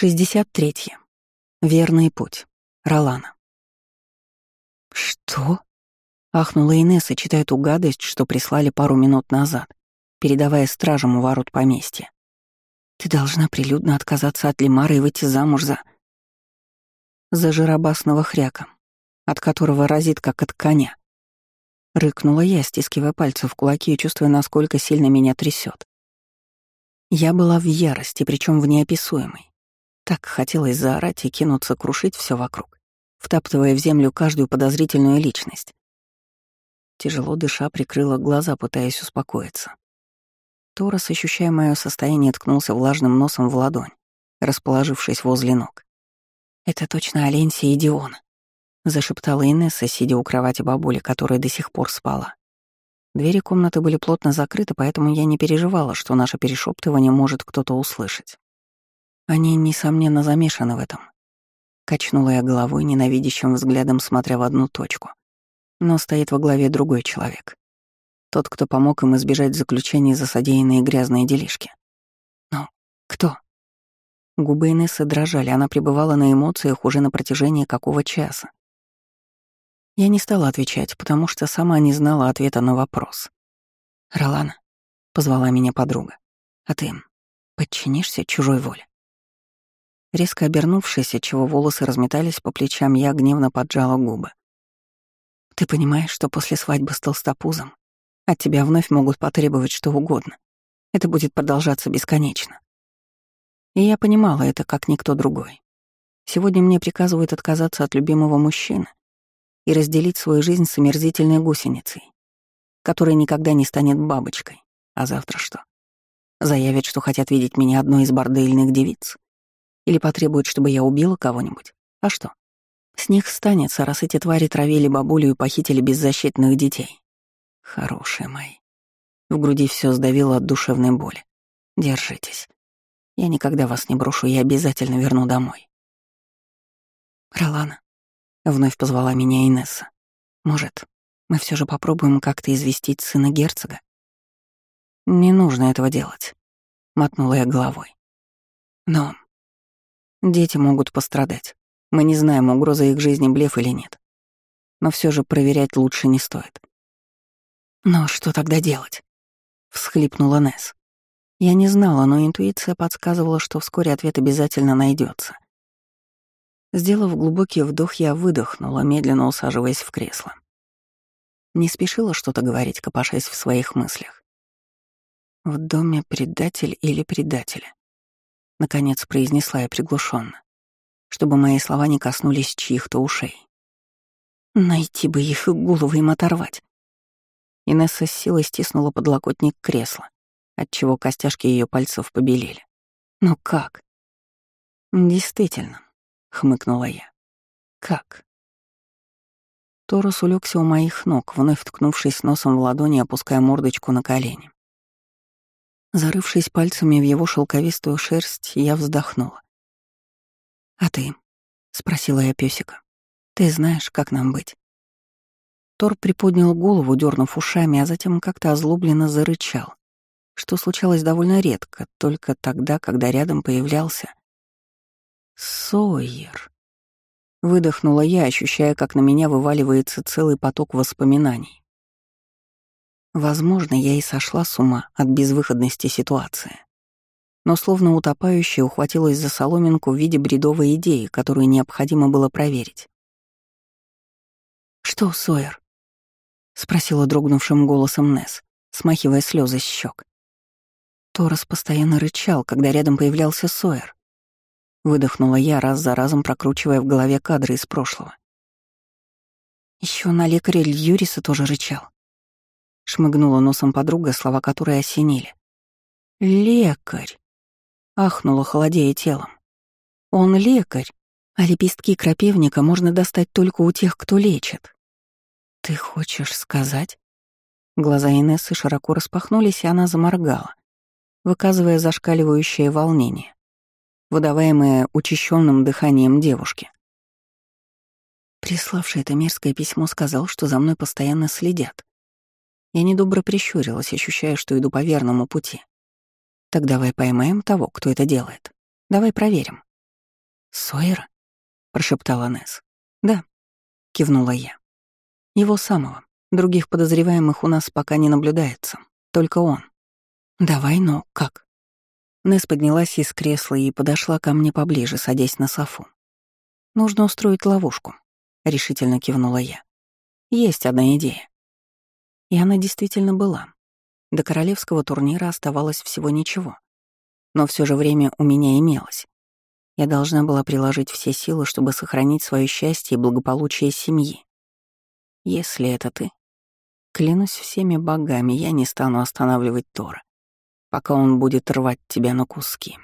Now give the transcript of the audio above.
63. Верный путь. Ролана. «Что?» — ахнула Инесса, читая ту гадость, что прислали пару минут назад, передавая стражам у ворот поместья. «Ты должна прилюдно отказаться от Лимара и выйти замуж за...» «За жиробасного хряка, от которого разит, как от коня». Рыкнула я, стискивая пальцы в кулаки и чувствуя, насколько сильно меня трясет. Я была в ярости, причем в неописуемой. Так хотелось заорать и кинуться крушить все вокруг, втаптывая в землю каждую подозрительную личность. Тяжело дыша, прикрыла глаза, пытаясь успокоиться. Торос, ощущая мое состояние, ткнулся влажным носом в ладонь, расположившись возле ног. «Это точно Аленсия и Диона», — зашептала Инесса, сидя у кровати бабули, которая до сих пор спала. Двери комнаты были плотно закрыты, поэтому я не переживала, что наше перешептывание может кто-то услышать. Они, несомненно, замешаны в этом. Качнула я головой, ненавидящим взглядом смотря в одну точку. Но стоит во главе другой человек. Тот, кто помог им избежать заключения за содеянные грязные делишки. Но кто? Губы Инессы дрожали, она пребывала на эмоциях уже на протяжении какого часа. Я не стала отвечать, потому что сама не знала ответа на вопрос. «Ролана», — позвала меня подруга, — «а ты подчинишься чужой воле?» Резко обернувшись, отчего волосы разметались по плечам, я гневно поджала губы. «Ты понимаешь, что после свадьбы с толстопузом от тебя вновь могут потребовать что угодно. Это будет продолжаться бесконечно». И я понимала это, как никто другой. Сегодня мне приказывают отказаться от любимого мужчины и разделить свою жизнь с омерзительной гусеницей, которая никогда не станет бабочкой. А завтра что? Заявят, что хотят видеть меня одной из бордельных девиц? Или потребует, чтобы я убила кого-нибудь. А что? С них станется, раз эти твари травили бабулю и похитили беззащитных детей. Хорошие мои. В груди все сдавило от душевной боли. Держитесь. Я никогда вас не брошу, я обязательно верну домой. Ролана, вновь позвала меня Инесса. Может, мы все же попробуем как-то известить сына герцога? Не нужно этого делать, мотнула я головой. Но Дети могут пострадать. Мы не знаем, угроза их жизни блеф или нет. Но все же проверять лучше не стоит. «Но что тогда делать?» — всхлипнула Несс. Я не знала, но интуиция подсказывала, что вскоре ответ обязательно найдется. Сделав глубокий вдох, я выдохнула, медленно усаживаясь в кресло. Не спешила что-то говорить, копошась в своих мыслях. В доме предатель или предатели. Наконец произнесла я приглушенно, чтобы мои слова не коснулись чьих-то ушей. Найти бы их и головы им оторвать. Инесса с силой стиснула подлокотник кресла, отчего костяшки ее пальцев побелели. «Но как?» «Действительно», — хмыкнула я. «Как?» Торос улегся у моих ног, вновь ткнувшись носом в ладони, опуская мордочку на колени. Зарывшись пальцами в его шелковистую шерсть, я вздохнула. «А ты?» — спросила я песика. «Ты знаешь, как нам быть?» Тор приподнял голову, дернув ушами, а затем как-то озлобленно зарычал, что случалось довольно редко, только тогда, когда рядом появлялся Сойер. Выдохнула я, ощущая, как на меня вываливается целый поток воспоминаний. Возможно, я и сошла с ума от безвыходности ситуации. Но словно утопающая ухватилась за соломинку в виде бредовой идеи, которую необходимо было проверить. «Что, Сойер?» — спросила дрогнувшим голосом Несс, смахивая слезы с щек. Торос постоянно рычал, когда рядом появлялся Сойер. Выдохнула я, раз за разом прокручивая в голове кадры из прошлого. Еще на лекаря Льюриса тоже рычал. Шмыгнула носом подруга, слова которой осенили. «Лекарь!» — ахнула, холодея телом. «Он лекарь, а лепестки крапивника можно достать только у тех, кто лечит». «Ты хочешь сказать?» Глаза Инессы широко распахнулись, и она заморгала, выказывая зашкаливающее волнение, выдаваемое учащенным дыханием девушки. Приславший это мерзкое письмо сказал, что за мной постоянно следят. Я недобро прищурилась, ощущая, что иду по верному пути. Так давай поймаем того, кто это делает. Давай проверим. «Сойера?» — прошептала Несс. «Да», — кивнула я. «Его самого. Других подозреваемых у нас пока не наблюдается. Только он. Давай, но как?» Несс поднялась из кресла и подошла ко мне поближе, садясь на софу. «Нужно устроить ловушку», — решительно кивнула я. «Есть одна идея». И она действительно была. До королевского турнира оставалось всего ничего. Но все же время у меня имелось. Я должна была приложить все силы, чтобы сохранить свое счастье и благополучие семьи. Если это ты, клянусь всеми богами, я не стану останавливать Тора, пока он будет рвать тебя на куски.